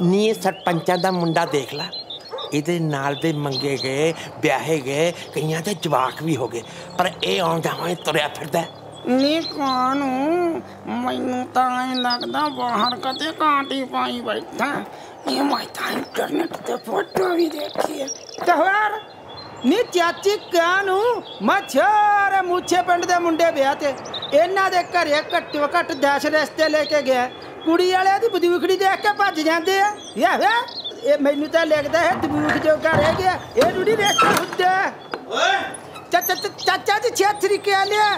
ਨੀ, ਸਰਪੰਚਾਂ ਦਾ ਮੁੰਡਾ ਦੇਖ ਲੈ। ਇਹਦੇ ਨਾਲ ਦੇ ਮੰਗੇ ਗਏ, ਵਿਆਹੇ ਗਏ, ਕਈਆਂ ਦੇ ਜਵਾਕ ਵੀ ਹੋ ਗਏ। ਪਰ ਇਹ ਆਉਂਦਾ ਹੋਏ ਤੁਰਿਆ ਫਿਰਦਾ ਨੀ ਕਾਨੂੰ ਮੈਨੂੰ ਤਾਂ ਐਂ ਲੱਗਦਾ ਬਾਹਰ ਕਦੇ ਕਾਂਟੀ ਪਾਈ ਬੈਠਾ ਇਹ ਮੈਂ ਤਾਂ ਇੰਟਰਨੈਟ ਤੇ ਫੋਟੋ ਵੀ ਦੇਖੀ ਹੈ। ਤੇ ਨੀ, ਚਾਚੀ ਕਾਨੂੰ ਮਛਾਰੇ ਮੁੱਛੇ ਪਿੰਡ ਦੇ ਮੁੰਡੇ ਵਿਆਹ ਤੇ ਇਹਨਾਂ ਦੇ ਘਰੇ ਘੱਟੋ ਘੱਟ 10 ਰਿਸ਼ਤੇ ਲੈ ਕੇ ਗਿਆ। ਕੁੜੀ ਵਾਲਿਆਂ ਦੀ ਬਦੂਖੜੀ ਦੇਖ ਕੇ ਭੱਜ ਜਾਂਦੇ ਆ। ਵੇ ਇਹ ਮੈਨੂੰ ਤਾਂ ਲੱਗਦਾ ਹੈ ਦਬੂਖ ਜੋਗਾ ਰਹਿ ਗਿਆ। ਇਹ ਰੂੜੀ ਰਿਸ਼ਤਾ ਹੁੰਦਾ। ਓਏ। ਚਾਚਾ ਚਾਚਾ ਜੀ ਛੇਤਰੀ ਕੇ ਲਿਆ।